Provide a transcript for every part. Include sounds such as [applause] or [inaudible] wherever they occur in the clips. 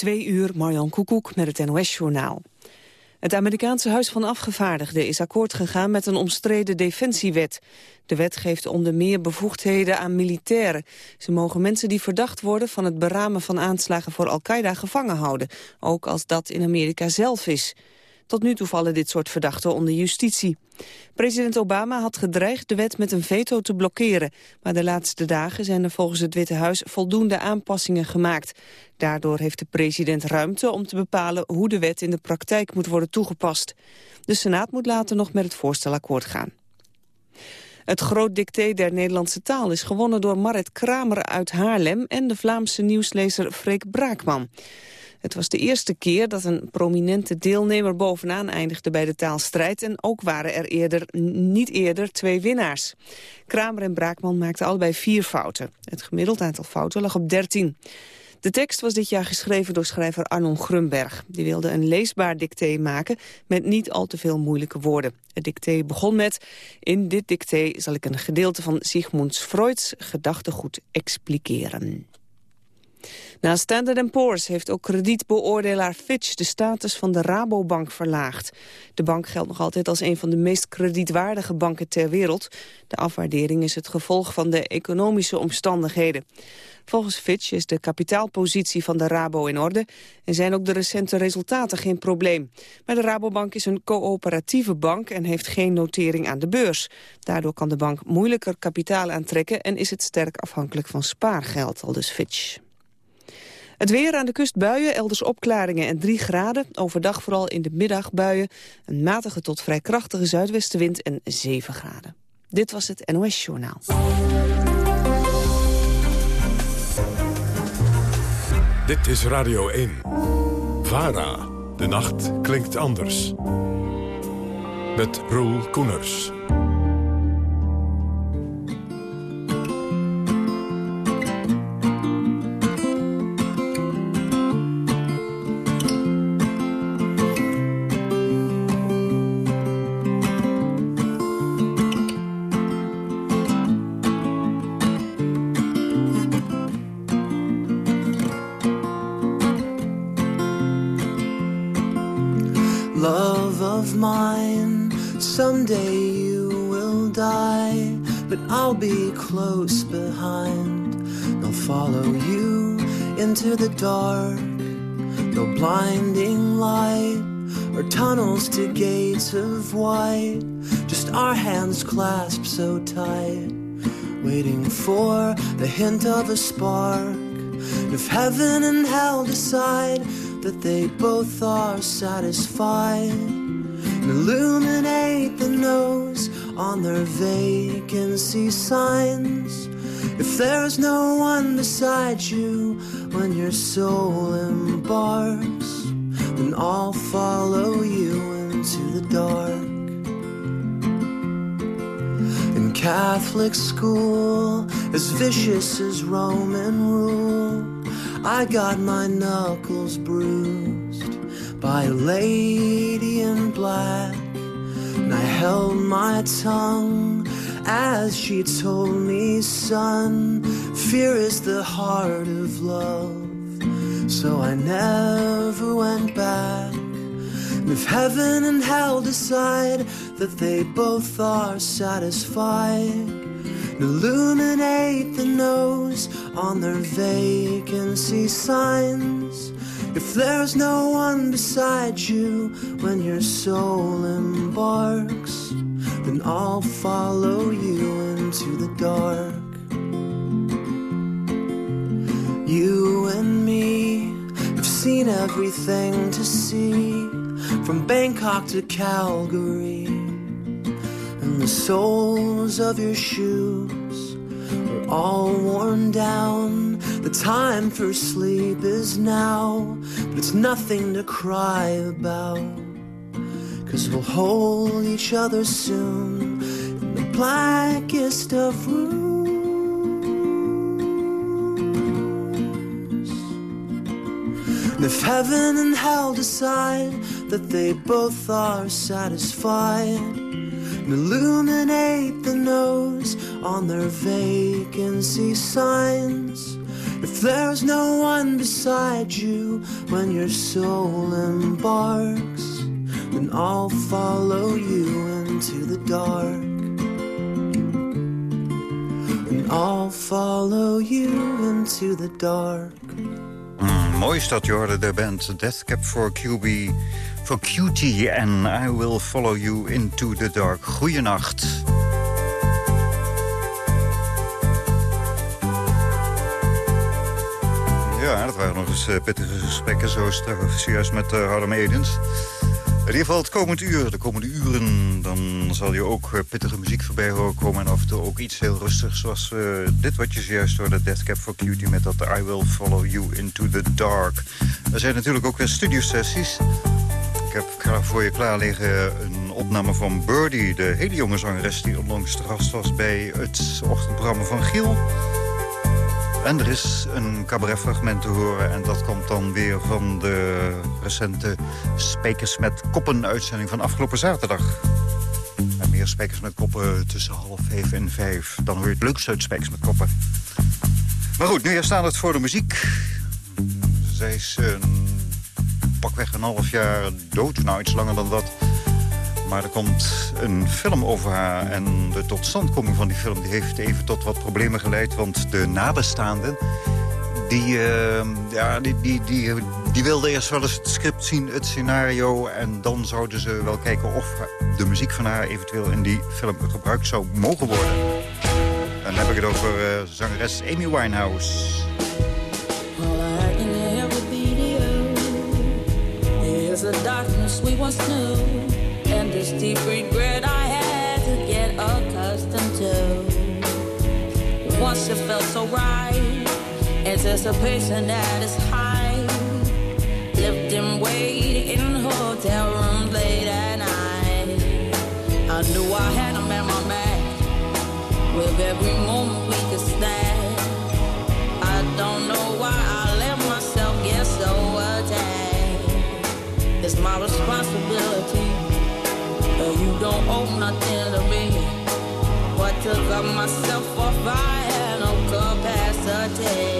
Twee uur, Marjan Koekoek met het NOS-journaal. Het Amerikaanse Huis van Afgevaardigden is akkoord gegaan met een omstreden defensiewet. De wet geeft onder meer bevoegdheden aan militairen. Ze mogen mensen die verdacht worden van het beramen van aanslagen voor Al-Qaeda gevangen houden. Ook als dat in Amerika zelf is. Tot nu toe vallen dit soort verdachten onder justitie. President Obama had gedreigd de wet met een veto te blokkeren. Maar de laatste dagen zijn er volgens het Witte Huis voldoende aanpassingen gemaakt. Daardoor heeft de president ruimte om te bepalen hoe de wet in de praktijk moet worden toegepast. De Senaat moet later nog met het voorstel akkoord gaan. Het groot dicté der Nederlandse taal is gewonnen door Marit Kramer uit Haarlem... en de Vlaamse nieuwslezer Freek Braakman. Het was de eerste keer dat een prominente deelnemer bovenaan eindigde bij de taalstrijd en ook waren er eerder, niet eerder twee winnaars. Kramer en Braakman maakten allebei vier fouten. Het gemiddeld aantal fouten lag op 13. De tekst was dit jaar geschreven door schrijver Arnon Grunberg. Die wilde een leesbaar dicté maken met niet al te veel moeilijke woorden. Het dicté begon met... In dit dicté zal ik een gedeelte van Sigmund Freuds gedachtegoed expliceren. Na Standard Poor's heeft ook kredietbeoordelaar Fitch de status van de Rabobank verlaagd. De bank geldt nog altijd als een van de meest kredietwaardige banken ter wereld. De afwaardering is het gevolg van de economische omstandigheden. Volgens Fitch is de kapitaalpositie van de Rabo in orde en zijn ook de recente resultaten geen probleem. Maar de Rabobank is een coöperatieve bank en heeft geen notering aan de beurs. Daardoor kan de bank moeilijker kapitaal aantrekken en is het sterk afhankelijk van spaargeld, al dus Fitch. Het weer aan de kust buien, elders opklaringen en 3 graden. Overdag vooral in de middag buien. Een matige tot vrij krachtige zuidwestenwind en 7 graden. Dit was het NOS Journaal. Dit is Radio 1. VARA. De nacht klinkt anders. Met Roel Koeners. So tight, waiting for the hint of a spark. If heaven and hell decide that they both are satisfied, illuminate the nose on their vacancy signs. If there's no one beside you when your soul embarks, then I'll follow you into the dark. Catholic school, as vicious as Roman rule, I got my knuckles bruised by a lady in black and I held my tongue as she told me, son, fear is the heart of love. So I never went back. And if heaven and hell decide that they both are satisfied, illuminate the nose on their vacancy signs. If there's no one beside you when your soul embarks, then I'll follow you into the dark. You and me have seen everything to see, from Bangkok to Calgary, the soles of your shoes are all worn down the time for sleep is now, but it's nothing to cry about. Cause we'll hold each other soon in the blackest of rooms. And if heaven and hell decide that they both are satisfied, illuminate the nose on their vacancy signs If there's no one beside you when your soul embarks, then I'll follow you into the dark. And I'll follow you into the dark. Mm, mooi is dat, je hoorde de band Death Cap for QB... Cutie en I Will Follow You Into the Dark. Goeienacht. Ja, dat waren nog eens uh, pittige gesprekken, zoals juist met uh, Harlem Edens. In ieder geval het komend uur, de komende uren... dan zal je ook pittige muziek voorbij horen komen... en af en toe ook iets heel rustigs, zoals dit wat je zojuist hoorde... Death Cap for Cutie met dat I Will Follow You Into the Dark. Er zijn natuurlijk ook weer studiosessies. Ik heb voor je klaar liggen een opname van Birdie... de hele jonge zangeres die onlangs te gast was bij het ochtendprogramma van Giel... En er is een cabaretfragment te horen. En dat komt dan weer van de recente Spekers met Koppen uitzending van afgelopen zaterdag. En meer Spekers met Koppen tussen half vijf en vijf. Dan hoor je het leukste uit Spekers met Koppen. Maar goed, nu staan het voor de muziek. Zij is pakweg een half jaar dood. Nou, iets langer dan dat. Maar er komt een film over haar. En de totstandkoming van die film die heeft even tot wat problemen geleid. Want de nabestaanden... Die, uh, ja, die, die, die, die wilden eerst wel eens het script zien, het scenario... en dan zouden ze wel kijken of de muziek van haar eventueel in die film gebruikt zou mogen worden. En dan heb ik het over uh, zangeres Amy Winehouse. Darkness we once knew and this deep regret I had to get accustomed to. Once it felt so right, anticipation at its high, lifting weight in hotel rooms late at night. I knew I had him at my back with every moment don't owe nothing to me. But to cut myself off, I had no capacity.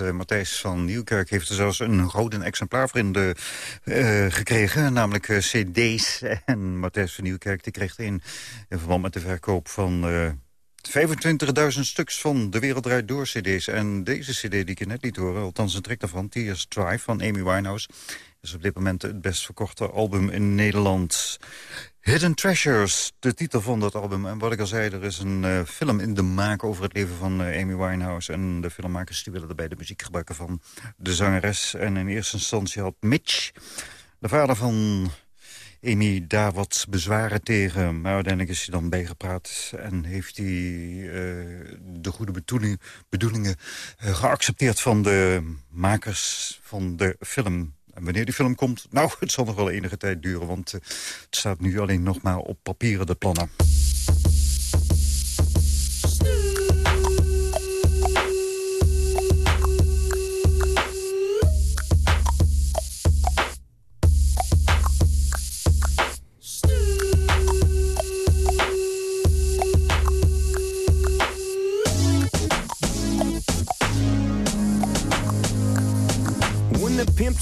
Uh, Matthijs van Nieuwkerk heeft er zelfs een gouden exemplaar voor de, uh, gekregen. Namelijk cd's. [laughs] En Matthijs van Nieuwkerk die kreeg er in verband met de verkoop van... 25.000 stuks van De Wereld Door cd's. En deze cd die ik je net liet horen, althans een trek daarvan... Tears Drive van Amy Winehouse... is op dit moment het best verkochte album in Nederland. Hidden Treasures, de titel van dat album. En wat ik al zei, er is een uh, film in de maak over het leven van uh, Amy Winehouse. En de filmmakers die willen erbij de muziek gebruiken van de zangeres. En in eerste instantie had Mitch, de vader van Amy daar wat bezwaren tegen. Maar uiteindelijk is hij dan bijgepraat en heeft hij uh, de goede bedoeling, bedoelingen geaccepteerd van de makers van de film. En wanneer die film komt, [laughs] nou, het zal nog wel enige tijd duren... want uh, het staat nu alleen nog maar op papieren, de plannen.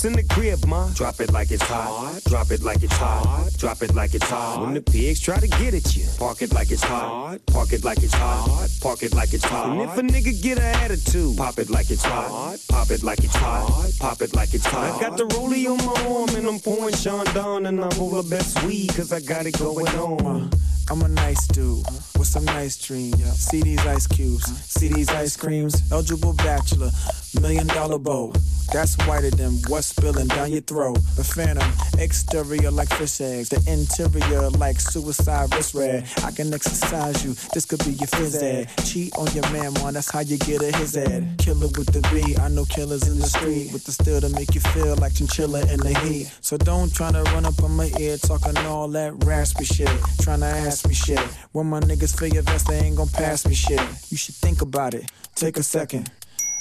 In the crib, ma. Drop it like it's hot. Drop it like it's hot. Drop it like it's hot. When the pigs try to get at you, park it like it's hot. Park it like it's hot. Park it like it's hot. And if a nigga get an attitude, pop it like it's hot. Pop it like it's hot. Pop it like it's hot. I got the rollie on my arm and I'm pouring Sean down and I'm over best weed cause I got it going on. I'm a nice dude with some nice dreams. See these ice cubes, see these ice creams. Eligible bachelor, million dollar bow. That's whiter than what's spilling down your throat. The phantom, exterior like fish eggs, the interior like suicide wrist red. I can exercise you, this could be your phys ed. Cheat on your man, man, that's how you get a his ed. Killer with the B, I know killers in the street with the steel to make you feel like chinchilla in the heat. So don't try to run up on my ear talking all that raspy shit, trying to ask me shit. When my niggas feel your vest, they ain't gon' pass me shit. You should think about it, take a second.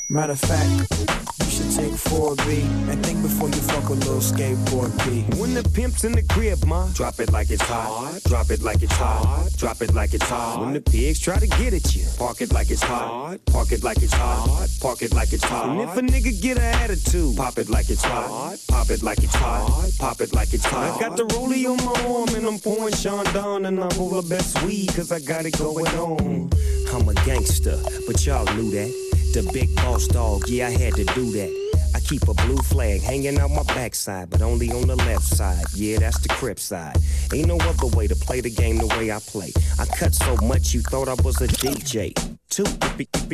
Matter of fact, should take 4B and think before you fuck a little skateboard B. When the pimp's in the crib, ma, drop it like it's hot. Drop it like it's hot. Drop it like it's hot. When the pigs try to get at you, park it like it's hot. Park it like it's hot. Park it like it's hot. And if a nigga get an attitude, pop it like it's hot. Pop it like it's hot. Pop it like it's hot. I got the rollie on my arm and I'm pouring Sean down and I'm over best weed cause I got it going on. I'm a gangster, but y'all knew that. The big boss dog, yeah, I had to do that. I keep a blue flag hanging out my backside, but only on the left side. Yeah, that's the crip side. Ain't no other way to play the game the way I play. I cut so much you thought I was a DJ. Two,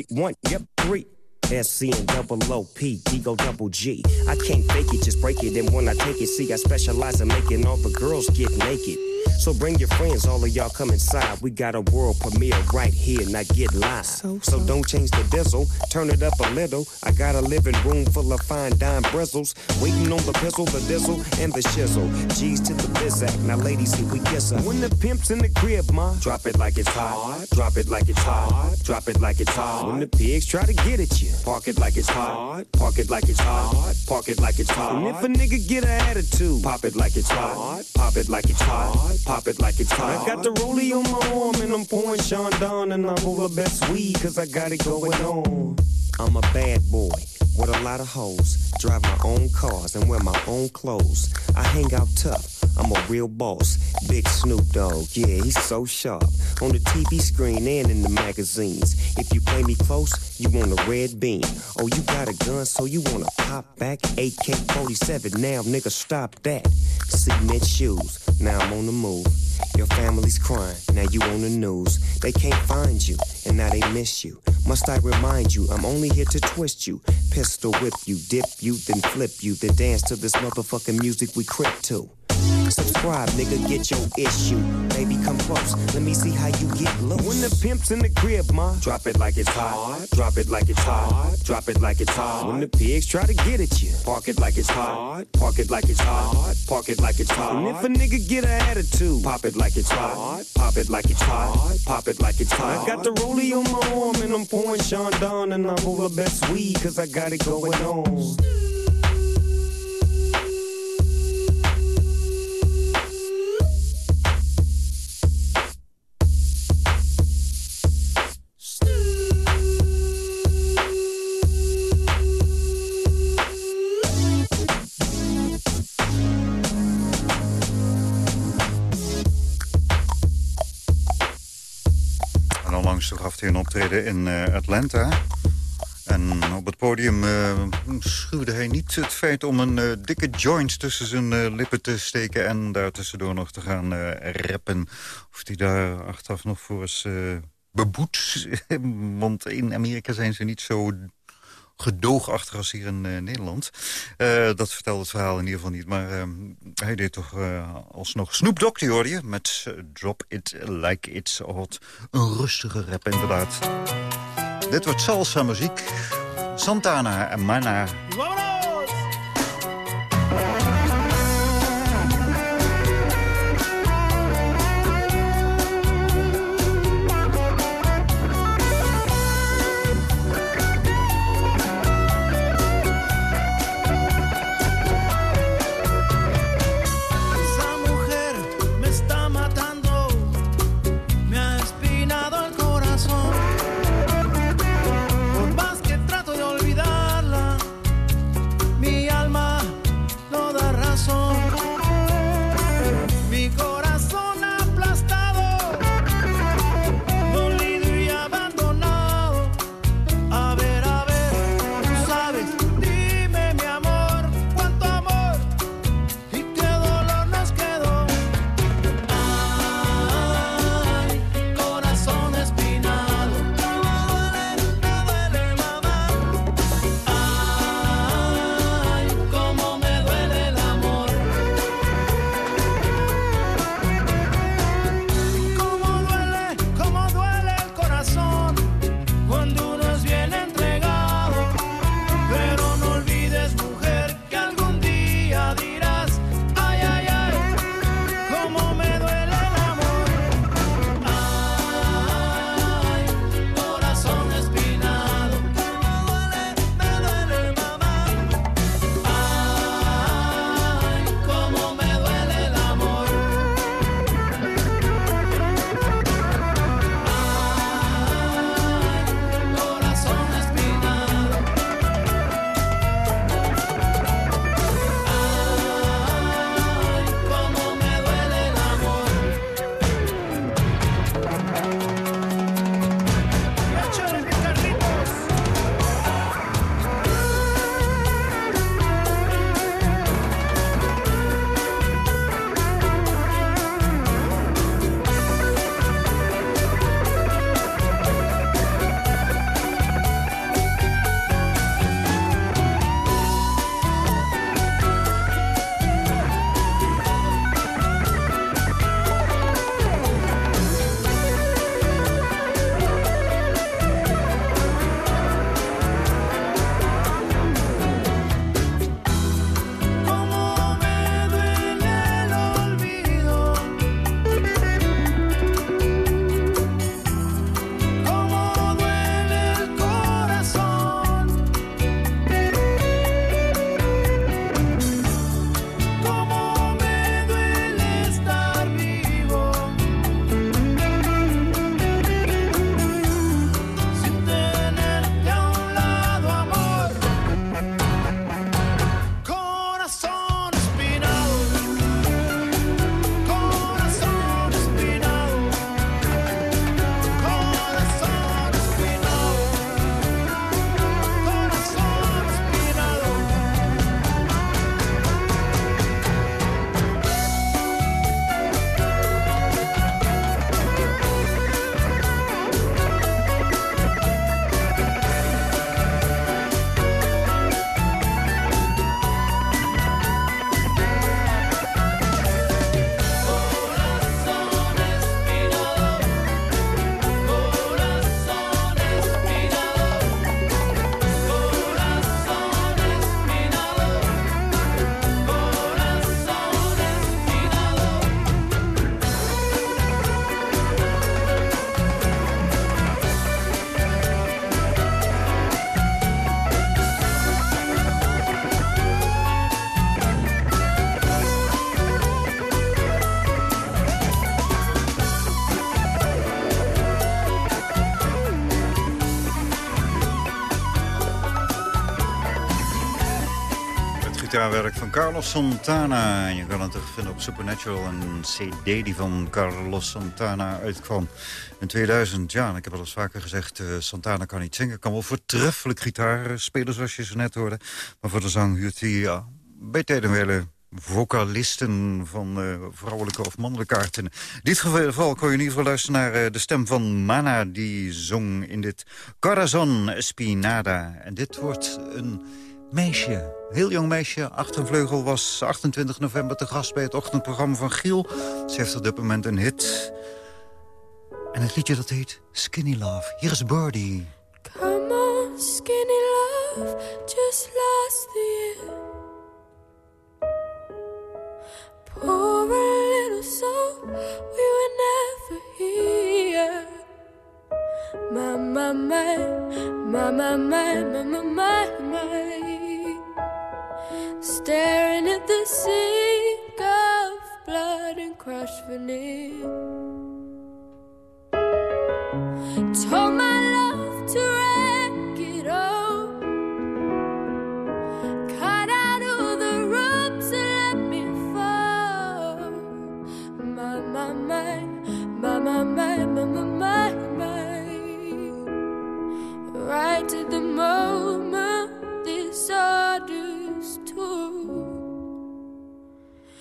one, yep, three. SC and double OP, Ego double G. I can't fake it, just break it. And when I take it, see, I specialize in making all the girls get naked. So bring your friends, all of y'all come inside. We got a world premiere right here, now get live. So, so. so don't change the diesel, turn it up a little. I got a living room full of fine dime bristles. Waiting on the pistol, the diesel, and the shizzle. G's to the bizac, now ladies, here we kiss her. When the pimp's in the crib, ma, drop it like it's hot. Drop it like it's hot. Drop it like it's hot. When the pigs try to get at you, park it like it's hot. Park it like it's hot. Park it like it's hot. And if a nigga get an attitude, pop it like it's hot. Pop it like it's hot pop it like it's hot. I got the rollie on my arm and I'm pouring Sean down and I'm over best weed cause I got it going on. I'm a bad boy with a lot of hoes. Drive my own cars and wear my own clothes. I hang out tough. I'm a real boss. Big Snoop Dogg, yeah, he's so sharp. On the TV screen and in the magazines. If you play me close, you want a red beam. Oh, you got a gun, so you wanna pop back? AK 47, now nigga, stop that. Cement shoes now I'm on the move. Your family's crying, now you on the news. They can't find you, and now they miss you. Must I remind you, I'm only here to twist you. Pistol whip you, dip you, then flip you, then dance to this motherfucking music we crip to. Subscribe, nigga, get your issue. Baby, come close. Let me see how you get low. When the pimp's in the crib, ma, drop it like it's hot. Drop it like it's hot. Drop it like it's hot. When the pigs try to get at you, park it like it's hot. Park it like it's hot. Park it like it's hot. And if a nigga get an attitude, pop it like it's hot. Pop it like it's hot. Pop it like it's hot. I got the rollie on my arm and I'm pouring Sean down and I'm over best weed cause I got it going on. In Atlanta. En op het podium uh, schuwde hij niet het feit om een dikke joint tussen zijn lippen te steken... en daar tussendoor nog te gaan rappen. Of hij daar achteraf nog voor is beboet. Want [laughs] in Amerika zijn ze niet zo gedoogachtig als hier in Nederland. dat vertelde het verhaal in ieder geval niet. Maar hij deed toch alsnog Snoop Dogg, die je, met Drop It Like It's Hot. Een rustige rap inderdaad. Dit wordt salsa muziek. Santana en Mana. Gitaarwerk van Carlos Santana. En je kan het terugvinden op Supernatural, een cd die van Carlos Santana uitkwam in 2000. Ja, en ik heb al eens vaker gezegd, uh, Santana kan niet zingen. Kan wel voortreffelijk gitaar spelen, zoals je ze net hoorde. Maar voor de zang huurt hij ja, bij tijden vocalisten van uh, vrouwelijke of mannelijke aard. In dit geval kon je in ieder geval luisteren naar de stem van Mana... die zong in dit Corazon Espinada. En dit wordt een meisje. Heel jong meisje, achtervleugel, was 28 november te gast bij het ochtendprogramma van Giel. Ze heeft op dit moment een hit. En het liedje dat heet Skinny Love. Hier is Birdie. Come on, skinny love, just last year. Pour a little soul, we were never here. My, my, my, my, my, my, my, my, my, my. Staring at the sink of blood and crushed veneer. Told my moment this orders too.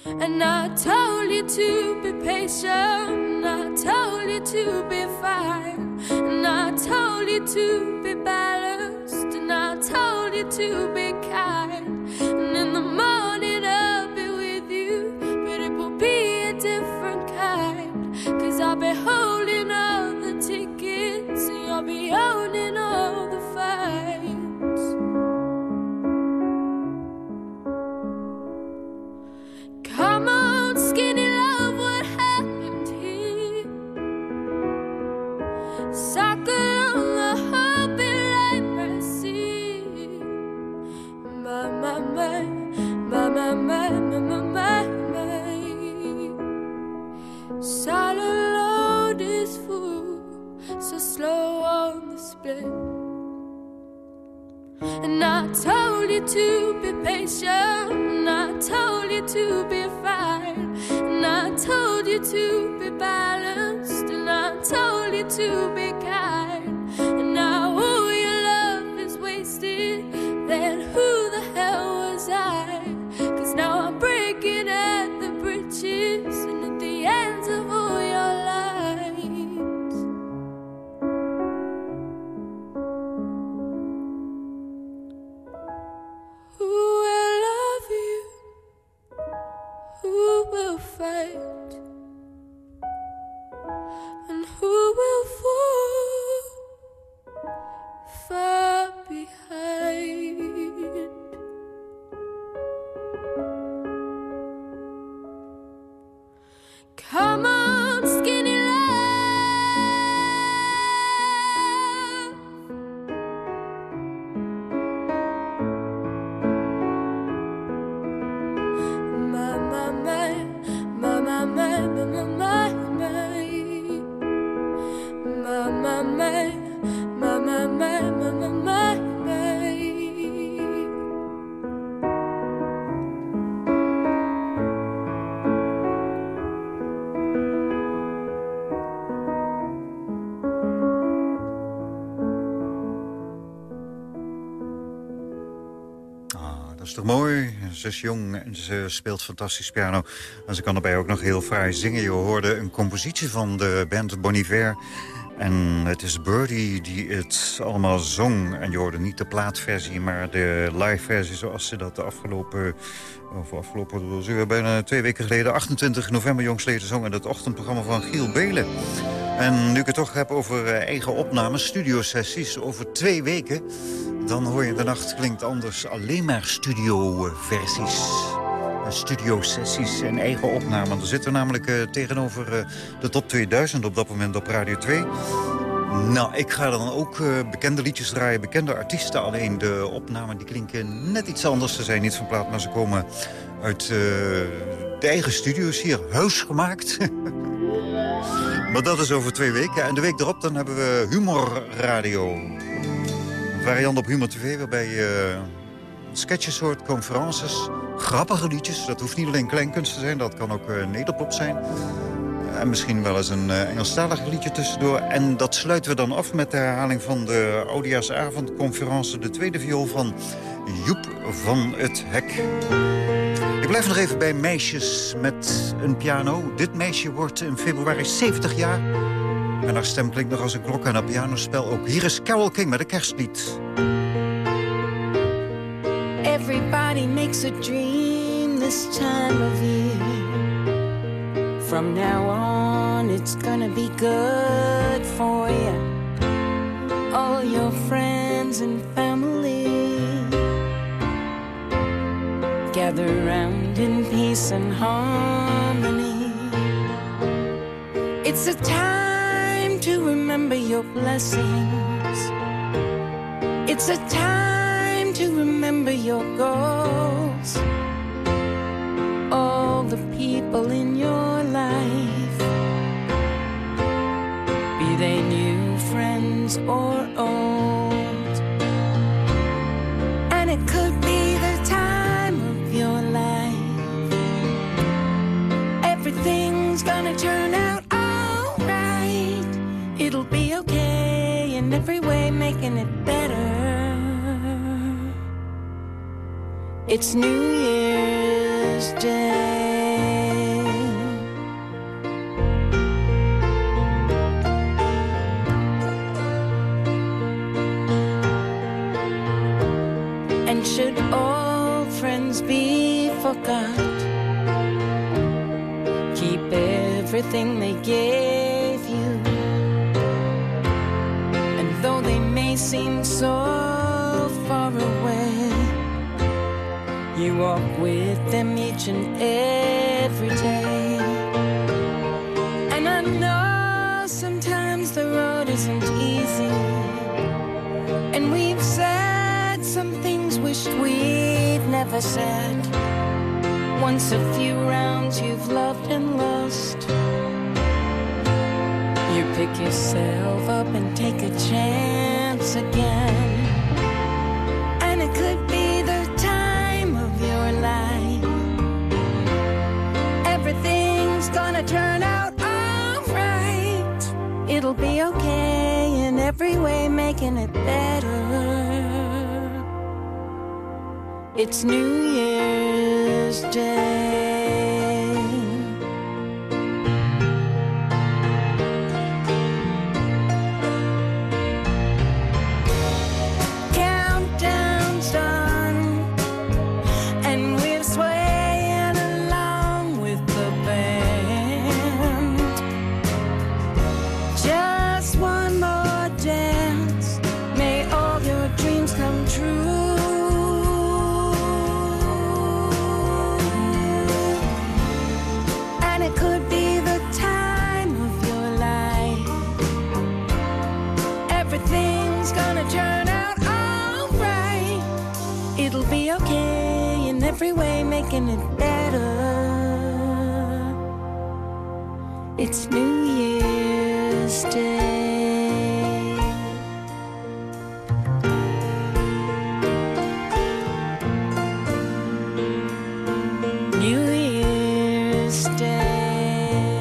And I told you to be patient. I told you to be fine. And I told you to be balanced. And I told you to be And I told you to be fine. And I told you to Mooi. Ze is jong en ze speelt fantastisch piano. En ze kan erbij ook nog heel fraai zingen. Je hoorde een compositie van de band Bon Iver. En het is Birdie die het allemaal zong. En je hoorde niet de plaatversie, maar de live versie zoals ze dat de afgelopen... Of afgelopen, bijna twee weken geleden, 28 november jongstleden zong... in het ochtendprogramma van Giel Belen. En nu ik het toch heb over eh, eigen opnames, studiosessies, over twee weken... dan hoor je de nacht klinkt anders alleen maar studioversies. Studiosessies en eigen opnamen. Er zitten namelijk eh, tegenover eh, de top 2000 op dat moment op Radio 2. Nou, ik ga dan ook eh, bekende liedjes draaien, bekende artiesten. Alleen de opnamen die klinken net iets anders. Ze zijn niet van plaat, maar ze komen uit de eigen studio's hier, huisgemaakt. [laughs] maar dat is over twee weken. En de week erop dan hebben we Humor Radio. Variant op Humor TV, waarbij je sketchesoort conferences. Grappige liedjes, dat hoeft niet alleen kleinkunst te zijn, dat kan ook uh, nederpop zijn. En misschien wel eens een uh, Engelstalig liedje tussendoor. En dat sluiten we dan af met de herhaling van de Oudejaarsavondconferentie. De tweede viool van Joep van het Hek. Ik blijf nog even bij meisjes met een piano. Dit meisje wordt in februari 70 jaar. En haar stem klinkt nog als een klok en haar pianospel ook. Hier is Carol King met een kerstlied. Everybody makes a dream this time of year. From now on, it's gonna be good for you. All your friends and family gather round in peace and harmony. It's a time to remember your blessings. It's a time to remember your goals. All the people in your life, be they new friends or old. Every way, making it better. It's New Year's Day. And should all friends be forgot, keep everything they gave you walk with them each and every day. And I know sometimes the road isn't easy. And we've said some things wished we'd never said. Once a few rounds you've loved and lost. You pick yourself up and take a chance again. Better. It's New Year's Day. It's New Year's Day. New Year's Day.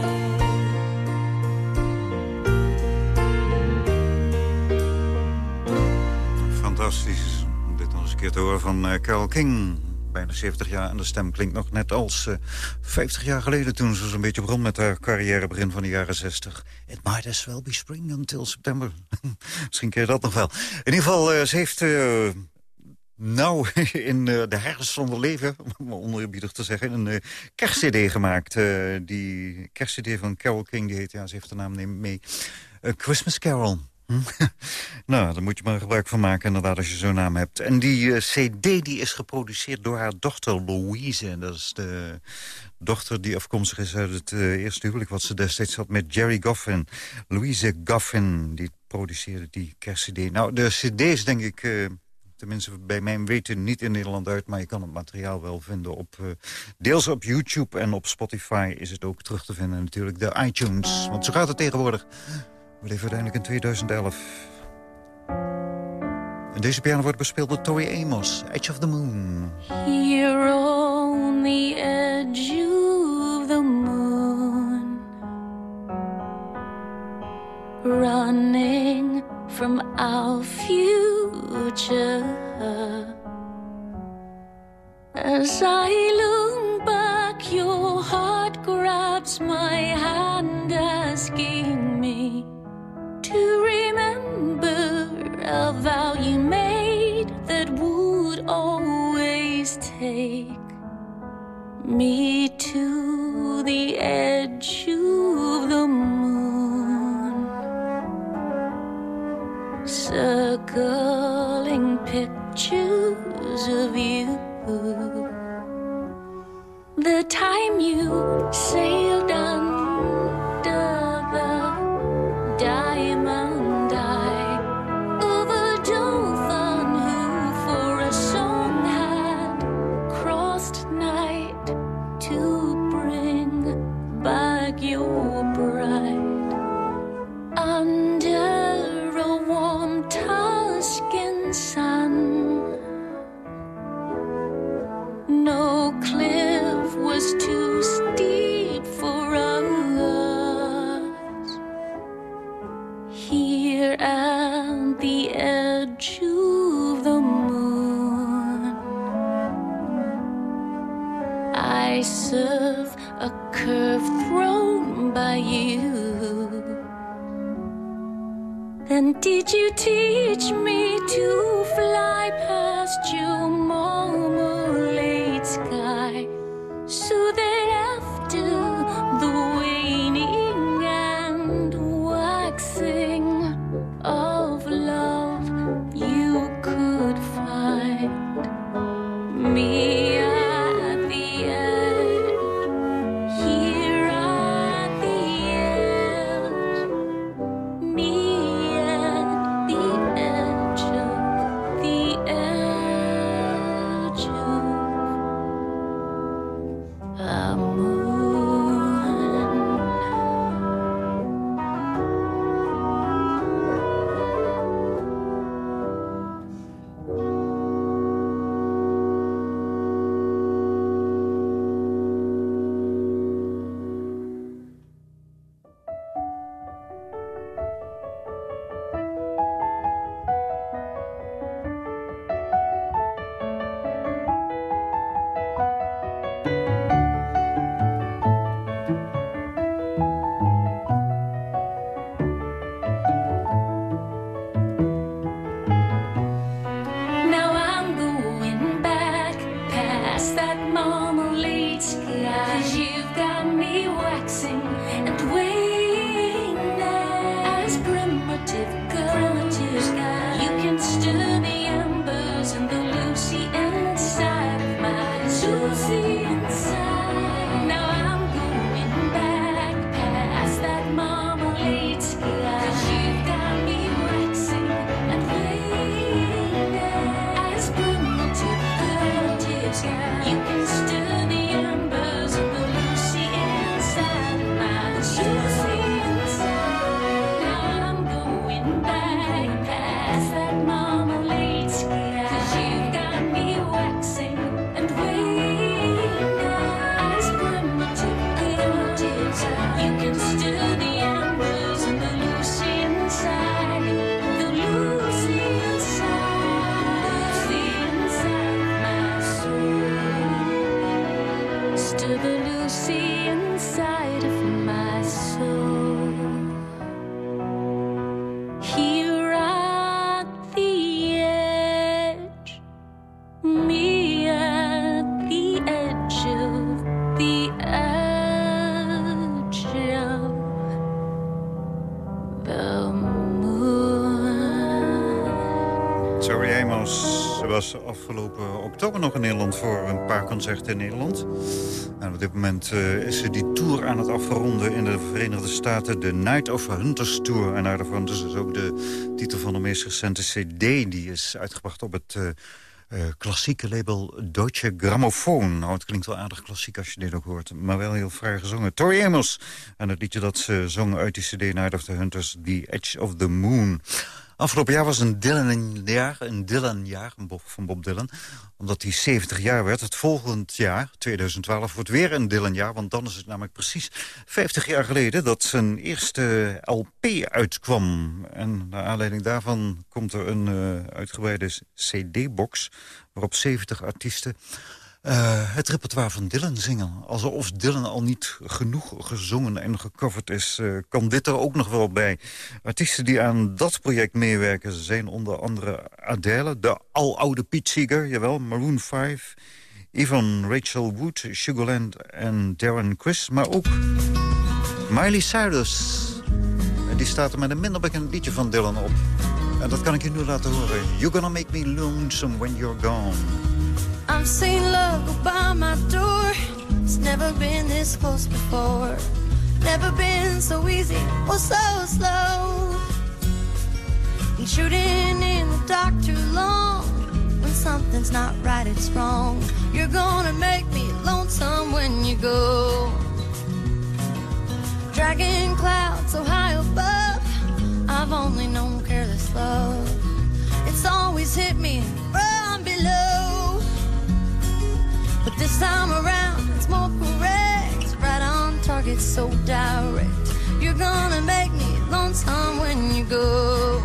Fantastisch om dit nog eens een keer te horen van eh, Carol King. Bijna 70 jaar en de stem klinkt nog net als eh 50 jaar geleden... toen ze zo'n beetje begon met haar carrière begin van de jaren 60. It might as well be spring until September. [laughs] Misschien je dat nog wel. In ieder geval, eh, ze heeft... eh, nou, [laughs] in eh, de herfst haar leven, [laughs] om te zeggen... een uh, kerstcd gemaakt. Eh, die kerstcd van Carol King, die heet, ja, ze heeft de naam mee... Christmas Carol. Hm? [laughs] nou, daar moet je maar gebruik van maken, inderdaad, als je zo'n naam hebt. En die eh, cd die is geproduceerd door haar dochter Louise. En dat is de dochter die afkomstig is uit het eh, eerste huwelijk... wat ze destijds had met Jerry Goffin. Louise Goffin, die produceerde die kerstcd. Nou, de cd's, denk ik... eh, Tenminste, bij mijn weten niet in Nederland uit... maar je kan het materiaal wel vinden op... deels op YouTube en op Spotify is het ook terug te vinden. En natuurlijk de iTunes. Want zo gaat het tegenwoordig. We leven uiteindelijk in 2011. En deze piano wordt bespeeld door Tori Amos, Edge of the Moon. Here on the edge of the moon, running from our future. As I look back, your heart grabs my hand, asking me to remember a vow you made that would always take me to the edge of the moon, circling pictures of you. The time you sailed under the diamond your bride afgelopen oktober nog in Nederland voor een paar concerten in Nederland. En op dit moment eh, is ze die tour aan het afronden in de Verenigde Staten. De Night of Hunters Tour. En daarvan is dus ook de titel van de meest recente cd. Die is uitgebracht op het... eh, eh, klassieke label Deutsche Grammophon. Nou, het klinkt wel aardig klassiek als je dit ook hoort. Maar wel heel vrij gezongen. Tori Amos. En het liedje dat ze zong uit die cd Night of the Hunters, The Edge of the Moon. Afgelopen jaar was een Dylan-jaar, een Dylan-jaar van Bob Dylan. Omdat hij 70 jaar werd. Het volgend jaar, 2012, wordt weer een Dylan-jaar. Want dan is het namelijk precies 50 jaar geleden... dat zijn eerste LP uitkwam. En naar aanleiding daarvan komt er een uh, uitgebreide CD-box... waarop 70 artiesten uh, het repertoire van Dylan zingen. Alsof Dylan al niet genoeg gezongen en gecoverd is... Uh, kan dit er ook nog wel bij. Artiesten die aan dat project meewerken zijn onder andere Adele... de aloude Pete Seeger, jawel, Maroon 5... Ivan Rachel Wood, Sugarland en Darren Chris... maar ook Miley Cyrus. Die staat er met een minder bekend liedje van Dylan op. En dat kan ik je nu laten horen. You're gonna make me lonesome when you're gone. I've seen love go by my door. It's never been this close before. Never been so easy or so slow. And shooting in the dark too long. When something's not right, it's wrong. You're gonna make me lonesome when you go. Dragging clouds so high above. I've only known careless love. It's always hit me from below. But this time around, it's more correct. Right on target, so direct. You're gonna make me lonesome when you go.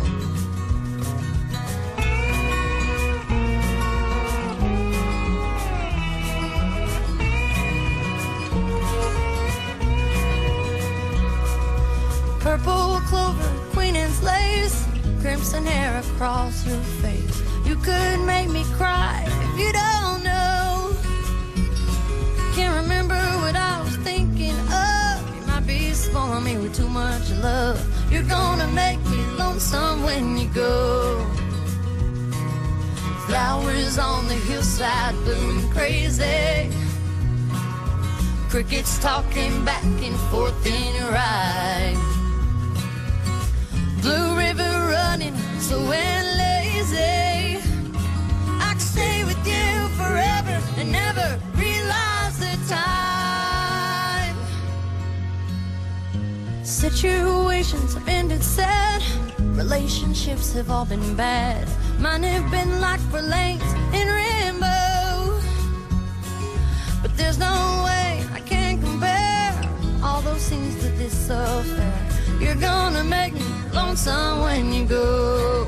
Purple clover, queen and lace, crimson hair across your face. You could make me cry love. You're gonna make me lonesome when you go. Flowers on the hillside blooming crazy. Crickets talking back and forth in your eye. Blue river running and lazy. I could stay with you forever and never Situations have ended sad. Relationships have all been bad. Mine have been like for lanes in rainbow. But there's no way I can compare all those scenes to this affair. You're gonna make me lonesome when you go.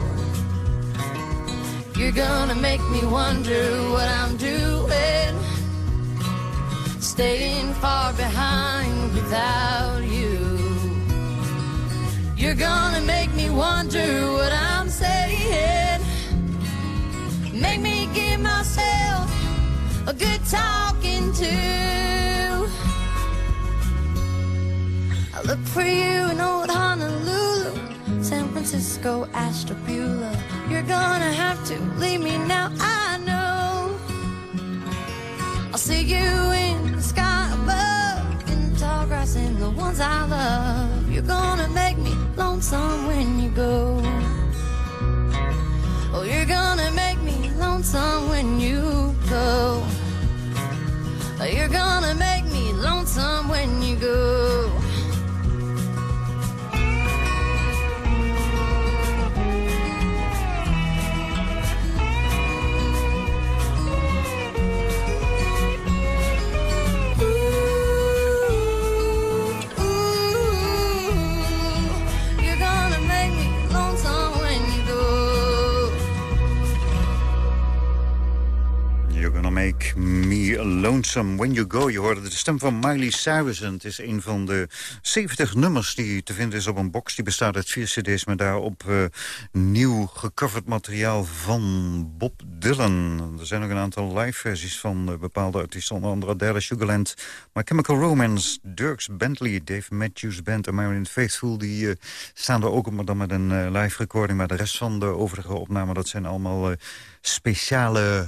You're gonna make me wonder what I'm doing staying far behind without you. You're gonna make me wonder what I'm saying. Make me give myself a good talking to. I look for you in old Honolulu, San Francisco, Ashtabula. You're gonna have to leave me now, I know. I'll see you in the sky above, in the tall grass and the ones I love. You're gonna make me lonesome when you go. Oh, you're gonna make me lonesome when you go. Oh, you're gonna make me lonesome when you go. Lonesome When You Go. Je hoorde de stem van Miley Cyrus. En het is een van de 70 nummers die te vinden is op een box. Die bestaat uit vier cd's met daarop uh, nieuw gecoverd materiaal van Bob Dylan. Er zijn ook een aantal live versies van uh, bepaalde artiesten. Onder andere Adele Sugarland, My Chemical Romance, Dirks Bentley, Dave Matthews Band en Marion Faithful. Die uh, staan er ook op, maar dan met een live recording. Maar de rest van de overige opnamen, dat zijn allemaal speciale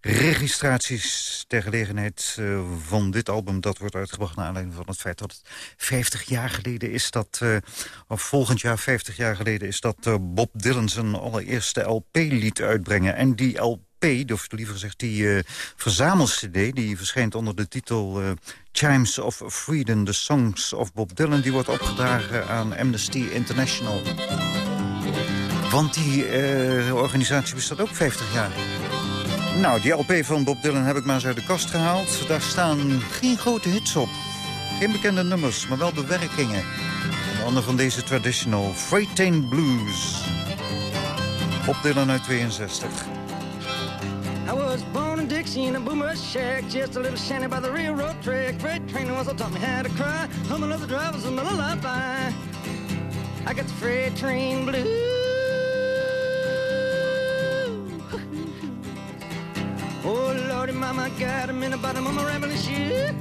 registraties ter gelegenheid uh, van dit album. Dat wordt uitgebracht naar aanleiding van het feit dat het 50 jaar geleden is dat... Uh, of volgend jaar 50 jaar geleden is dat uh, Bob Dylan zijn allereerste LP liet uitbrengen. En die LP, of liever gezegd die verzamel-cd... die verschijnt onder de titel Chimes of Freedom, The Songs of Bob Dylan... die wordt opgedragen aan Amnesty International. Want die eh, organisatie bestaat ook 50 jaar. Nou, die LP van Bob Dylan heb ik maar eens uit de kast gehaald. Daar staan geen grote hits op. Geen bekende nummers, maar wel bewerkingen. Onder andere van deze traditional Freightain Blues. Bob Dylan uit 62. I was born in Dixie in a boomer shack, just a little shanty by the railroad track. Freight train was taught me how to cry. Humming of the drivers the lullaby. I got the freight train blues. Mama, got him in the bottom of my rambling shoes.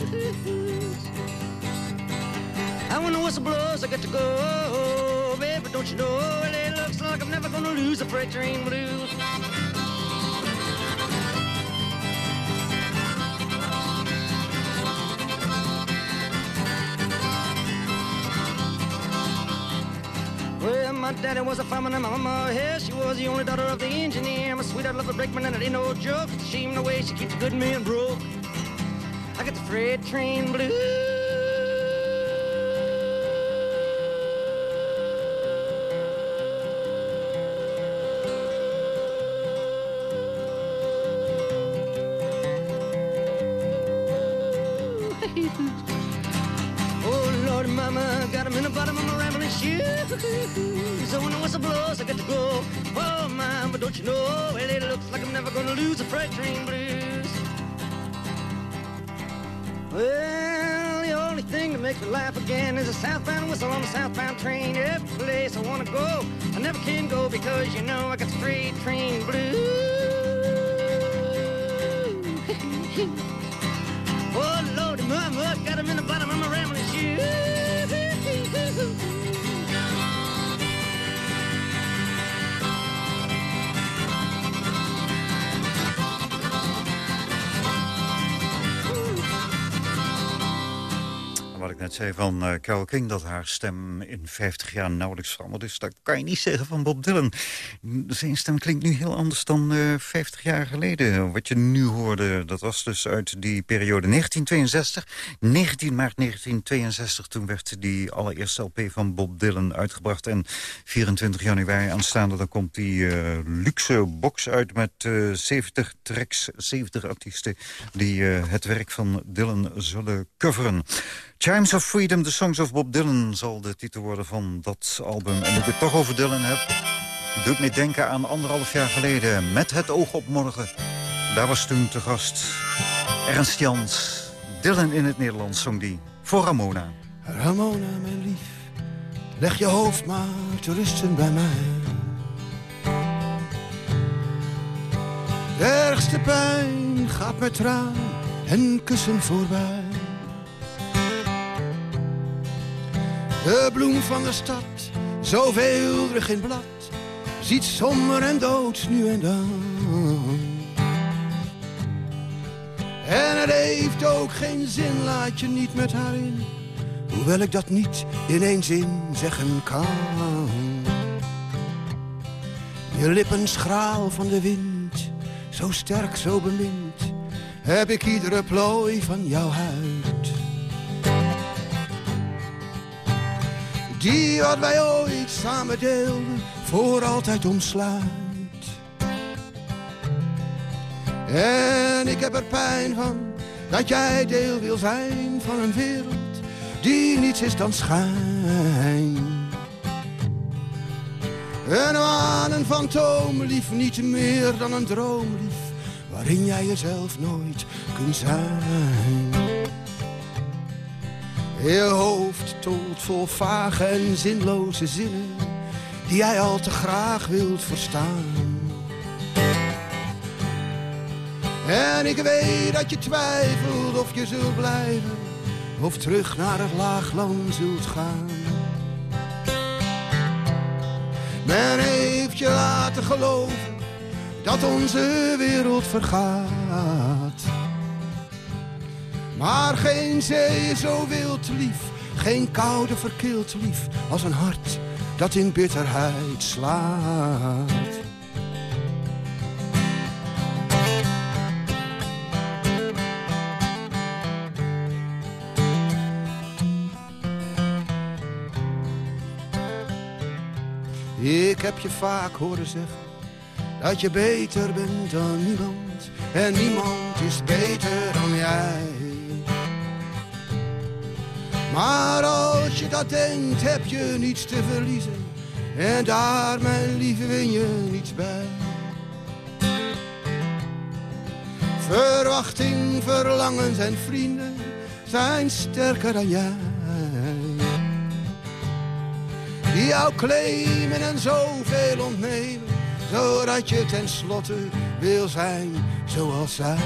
When the whistle blows, I got to go. Baby, don't you know, it looks like I'm never gonna lose the freight train blues. My daddy was a fireman and my mama, yeah, she was the only daughter of the engineer. My sweetheart loved a brakeman and it ain't no joke. It's a shame the way she keeps a good man broke. I got the freight train blues. Freight train blues. Well, the only thing that makes me laugh again is a southbound whistle on the southbound train. Every place I wanna go, I never can go because you know I got the freight train blues. [laughs] net van uh, King, dat haar stem in 50 jaar nauwelijks veranderd is... dat kan je niet zeggen van Bob Dylan. Zijn stem klinkt nu heel anders dan uh, 50 jaar geleden. Wat je nu hoorde, dat was dus uit die periode 1962. 19 maart 1962, toen werd die allereerste LP van Bob Dylan uitgebracht. En 24 januari aanstaande, dan komt die uh, luxe box uit... met 70 tracks, 70 artiesten die het werk van Dylan zullen coveren. Chimes of Freedom, The Songs of Bob Dylan zal de titel worden van dat album. En nu ik het toch over Dylan heb, doet me denken aan anderhalf jaar geleden. Met het oog op morgen. Daar was toen te gast Ernst Jans. Dylan in het Nederlands zong die voor Ramona. Ramona, mijn lief, leg je hoofd maar te rusten bij mij. De ergste pijn gaat met traan en kussen voorbij. De bloem van de stad, zo veelrig in blad, ziet somber en doods nu en dan. En het heeft ook geen zin, laat je niet met haar in, hoewel ik dat niet in één zin zeggen kan. Je lippen schraal van de wind, zo sterk, zo bemind, heb ik iedere plooi van jouw huid. Die wat wij ooit samen deelden, voor altijd omsluit. En ik heb er pijn van, dat jij deel wil zijn van een wereld, die niets is dan schijn. Een aan een fantoomlief, niet meer dan een droomlief, waarin jij jezelf nooit kunt zijn. Je hoofd tolt vol vage en zinloze zinnen Die jij al te graag wilt verstaan. En ik weet dat je twijfelt of je zult blijven Of terug naar het laagland zult gaan. Men heeft je laten geloven Dat onze wereld vergaat maar geen zee is zo wild lief, geen koude verkeeld lief als een hart dat in bitterheid slaat. Ik heb je vaak horen zeggen dat je beter bent dan niemand. En niemand is beter dan jij. Maar als je dat denkt, heb je niets te verliezen. En daar, mijn lieve, win je niets bij. Verwachting, verlangens en vrienden zijn sterker dan jij. Die jou claimen en zoveel ontnemen, zodat je tenslotte wil zijn zoals zij.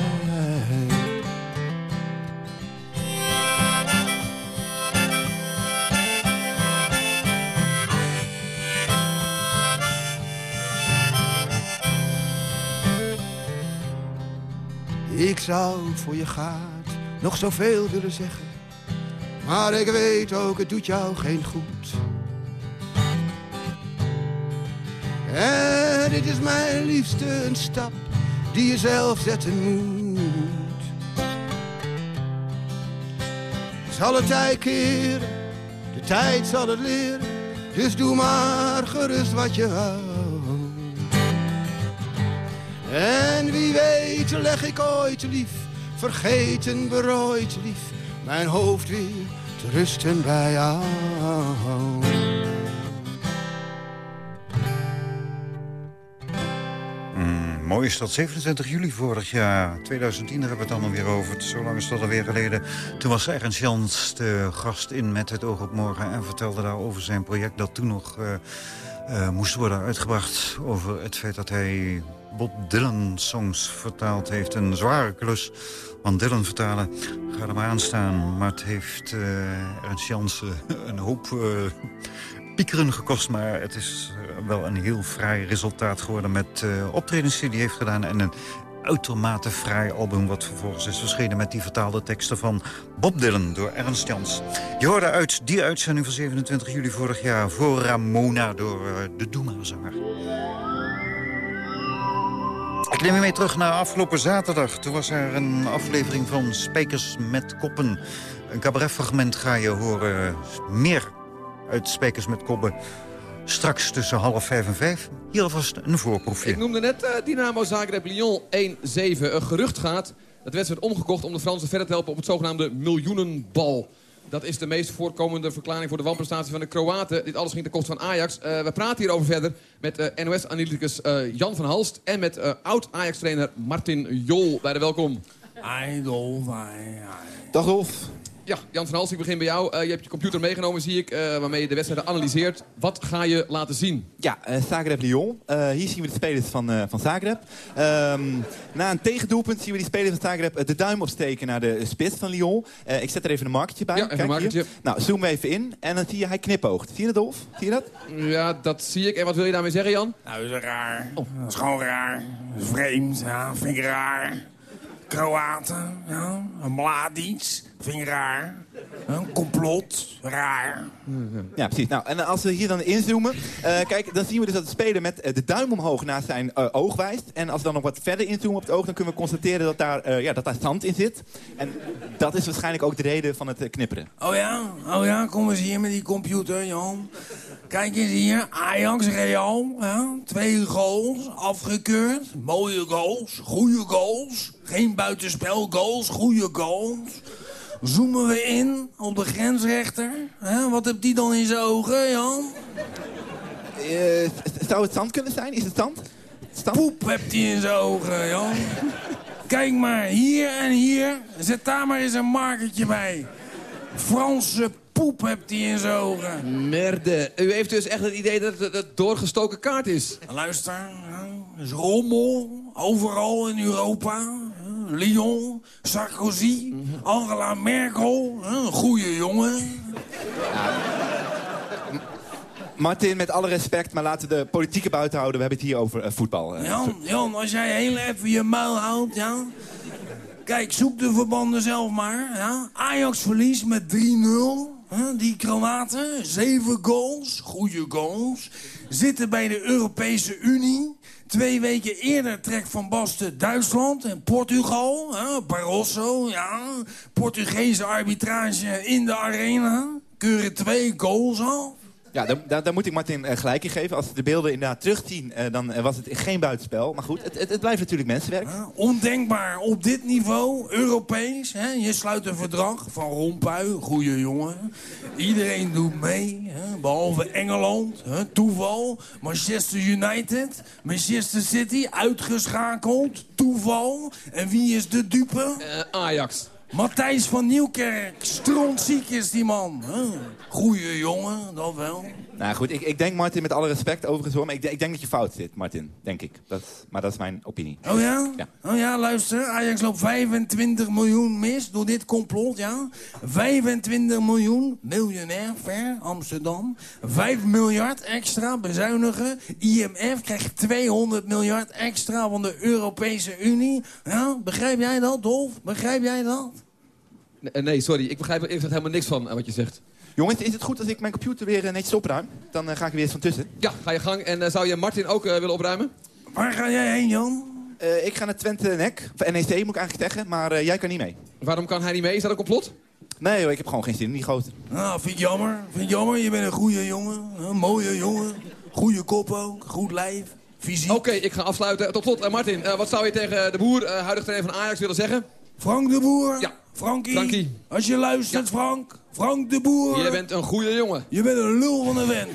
Ik zou voor je gaat nog zoveel willen zeggen. Maar ik weet ook, het doet jou geen goed. En dit is mijn liefste een stap die je zelf zetten moet. Zal het tijd keren, de tijd zal het leren. Dus doe maar gerust wat je houdt. En wie weet leg ik ooit lief, vergeten berooid lief, mijn hoofd weer te rusten bij jou. Mm, mooi is dat, 27 juli vorig jaar, 2010, daar hebben we het dan alweer over. Zo lang is dat alweer geleden. Toen was Ernst Jans de gast in Met het oog op morgen... en vertelde daar over zijn project dat toen nog uh, uh, moest worden uitgebracht... over het feit dat hij Bob Dylan-songs vertaald heeft. Een zware klus, want Dylan vertalen gaat hem aanstaan. Maar het heeft uh, Ernst Jansen een hoop uh, piekeren gekost. Maar het is wel een heel fraai resultaat geworden... met uh, optredens die hij heeft gedaan en een uitermate fraai album... wat vervolgens is verschenen met die vertaalde teksten van Bob Dylan door Ernst Jans. Je hoorde uit die uitzending van 27 juli vorig jaar... voor Ramona door de Doema-zanger. Ik neem je mee terug naar afgelopen zaterdag. Toen was er een aflevering van Spijkers met Koppen. Een cabaretfragment ga je horen. Meer uit Spijkers met Koppen. Straks tussen half vijf en vijf. Hier alvast een voorproefje. Ik noemde net uh, Dynamo Zagreb-Lyon 1-7. Een gerucht gaat dat wedstrijd omgekocht om de Fransen verder te helpen op het zogenaamde miljoenenbal. Dat is de meest voorkomende verklaring voor de wanprestatie van de Kroaten. Dit alles ging ten koste van Ajax. Uh, we praten hierover verder met uh, NOS-analyticus uh, Jan van Halst... en met oud-Ajax-trainer Martin Jol. Bij de welkom. Ai, Dolf. Dag Dolf. Ja, Jan van Halst, ik begin bij jou. je hebt je computer meegenomen, zie ik, waarmee je de wedstrijden analyseert. Wat ga je laten zien? Ja, Zagreb-Lyon. hier zien we de spelers van, van Zagreb. Um, na een tegendoelpunt zien we die spelers van Zagreb de duim opsteken naar de spits van Lyon. ik zet er even een markertje bij. Ja, even een markertje. Nou, zoom even in en dan zie je hij knipoogt. Zie je dat, Dolf? Zie je dat? Ja, dat zie ik. En wat wil je daarmee zeggen, Jan? Nou, dat is raar. Oh. Dat is gewoon raar. Is vreemd, ja. Vind ik raar. Kroaten, ja. Mladic, vind ik raar. Een complot, raar. Ja, precies. Nou, en als we hier dan inzoomen... Uh, kijk, dan zien we dus dat de speler met uh, de duim omhoog naar zijn uh, oog wijst. En als we dan nog wat verder inzoomen op het oog... dan kunnen we constateren dat daar, ja, dat daar zand in zit. En dat is waarschijnlijk ook de reden van het knipperen. Oh ja? Oh ja? Kom eens hier met die computer, Jan. Kijk eens hier, Ajax Real. Ja? Twee goals, afgekeurd. Mooie goals, goede goals. Geen buitenspel goals, goede goals. Zoomen we in op de grensrechter. Hè? Wat heeft die dan in zijn ogen, Jan? Uh, zou het zand kunnen zijn? Is het zand? zand? Poep heeft hij in zijn ogen, Jan. Kijk maar, hier en hier. Zet daar maar eens een markertje bij. Franse poep hebt hij in zijn ogen. Merde. U heeft dus echt het idee dat het een doorgestoken kaart is. Luister, er is rommel overal in Europa. Lyon, Sarkozy, Angela Merkel. Een goede jongen. Martin, met alle respect, maar laten we de politieke buiten houden. We hebben het hier over uh, voetbal. Jan, Jan, als jij heel even je muil houdt, ja... Kijk, zoek de verbanden zelf maar. Ja? Ajax verliest met 3-0. Die Kroaten, zeven goals, goede goals. Zitten bij de Europese Unie. Twee weken eerder trekt Van Basten Duitsland en Portugal. Hè, Barroso, ja. Portugese arbitrage in de arena. Keuren twee goals af. Ja, daar, daar, daar moet ik Martin eh, gelijk in geven. Als we de beelden inderdaad terugzien, eh, dan eh, was het geen buitenspel. Maar goed, het, het, het blijft natuurlijk mensenwerk. Ondenkbaar op dit niveau, Europees. Hè? Je sluit een verdrag van Rompuy, goede jongen. Iedereen doet mee, hè? behalve Engeland. Hè? Toeval. Manchester United, Manchester City, uitgeschakeld. Toeval. En wie is de dupe? Ajax. Matthijs van Nieuwkerk. Strontziek is die man. Huh? Goeie jongen, dat wel. Nou goed, ik, ik denk Martin, met alle respect overigens hoor, maar ik, ik denk dat je fout zit, Martin. Denk ik. Dat, maar dat is mijn opinie. Oh ja? Oh ja, luister. Ajax loopt 25 miljoen mis door dit complot, ja? 25 miljoen, miljonair, ver, Amsterdam. 5 miljard extra bezuinigen. IMF krijgt 200 miljard extra van de Europese Unie. Ja, begrijp jij dat, Dolf? Begrijp jij dat? Nee, nee, sorry. Ik begrijp er eerlijk gezegd helemaal niks van aan wat je zegt. Jongens, is het goed als ik mijn computer weer eh, netjes opruim? Dan eh, ga ik er weer eens van tussen. Ja, ga je gang. En eh, zou je Martin ook willen opruimen? Waar ga jij heen, Jan? Eh, ik ga naar Twente NEC, of NEC moet ik eigenlijk zeggen, maar eh, jij kan niet mee. Waarom kan hij niet mee? Is dat een complot? Nee hoor, ik heb gewoon geen zin in die gozer. Nou, vind ik jammer. Vind ik jammer. Je bent een goede jongen. Een mooie jongen. Goede kop ook. Goed lijf. Fysiek. Oké, ik ga afsluiten. Tot slot, Martin, wat zou je tegen de boer, huidig trainer van Ajax, willen zeggen? Frank de Boer. Ja. Frankie. Frankie. Als je luistert, Frank. Frank de Boer. Je bent een goede jongen. Je bent een lul van een vent.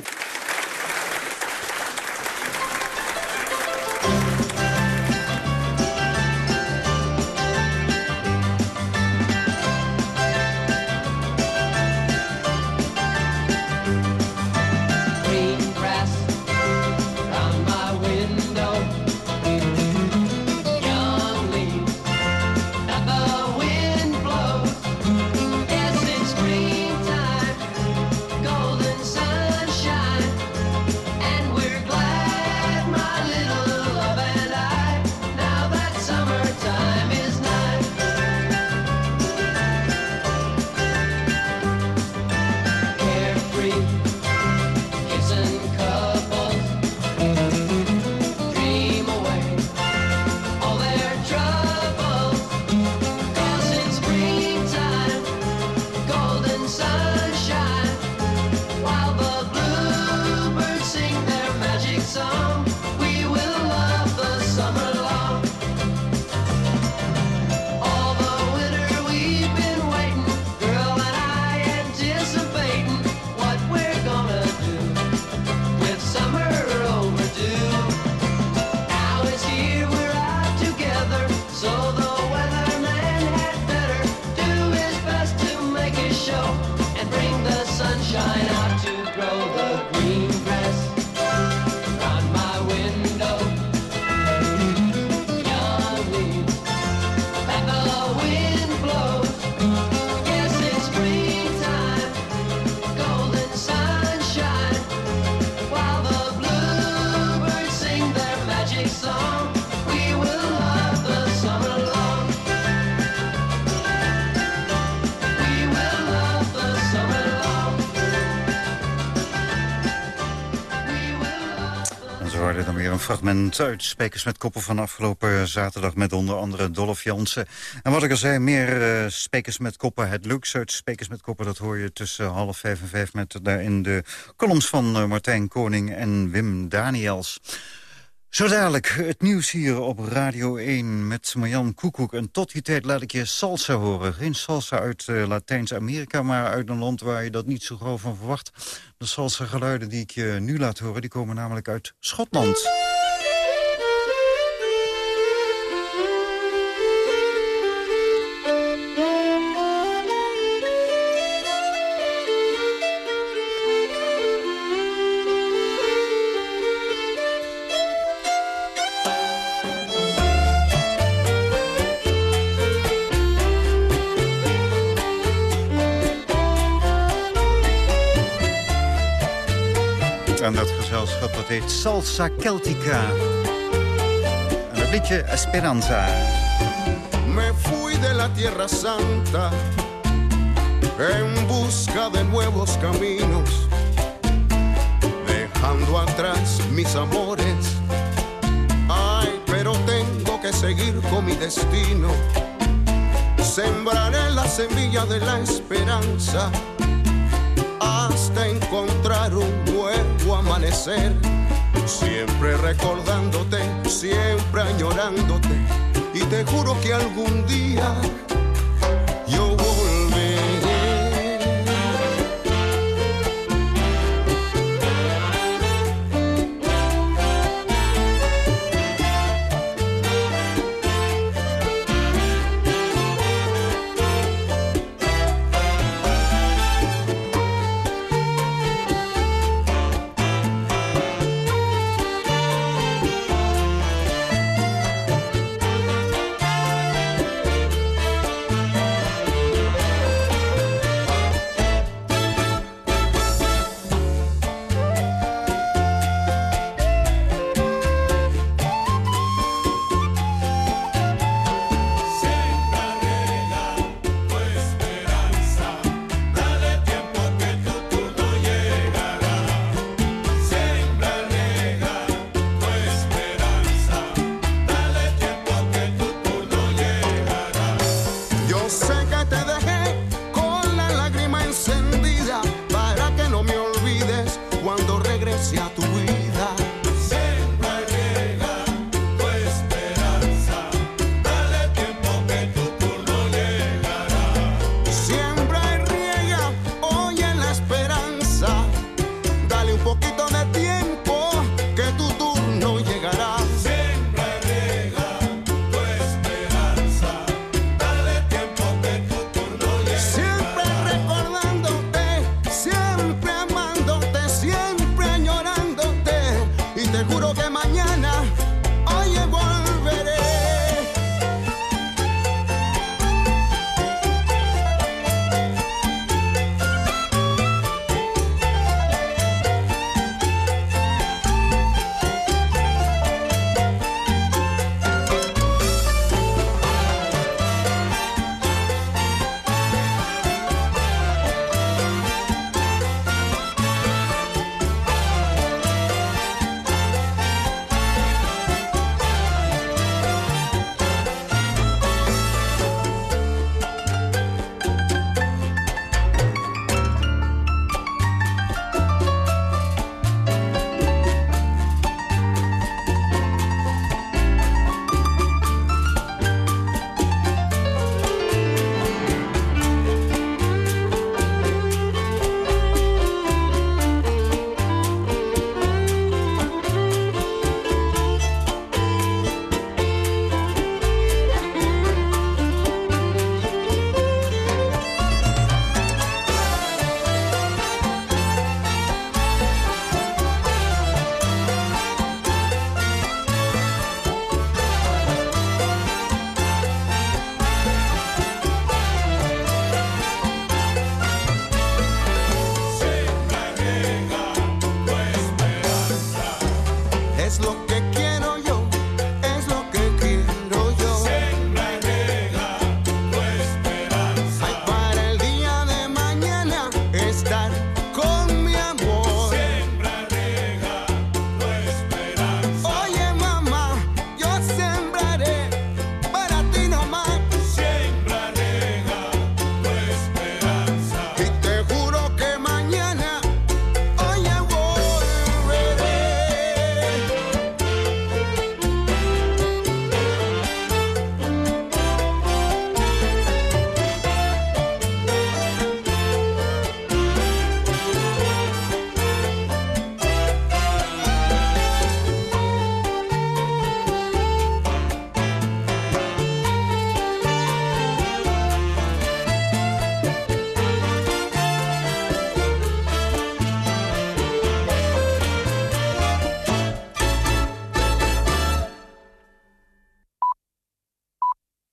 Uit Spekers met Koppen van afgelopen zaterdag... met onder andere Dolph Jansen. En wat ik al zei, meer uh, met Koppen. Het luxe uit met Koppen, dat hoor je tussen half vijf en vijf... met daarin de columns van uh, Martijn Koning en Wim Daniels. Zo dadelijk het nieuws hier op Radio 1 met Marjan Koekoek. En tot die tijd laat ik je salsa horen. Geen salsa uit uh, Latijns-Amerika, maar uit een land waar je dat niet zo gauw van verwacht. De salsa geluiden die ik je nu laat horen, die komen namelijk uit Schotland. Salsa Celtica. En het Esperanza. Me fui de la Tierra Santa en busca de nuevos caminos, dejando atrás mis amores. Ay, pero tengo que seguir con mi destino. Sembraré la semilla de la esperanza hasta encontrar un nuevo amanecer. Siempre recordándote, siempre añorándote. Y te juro que algún día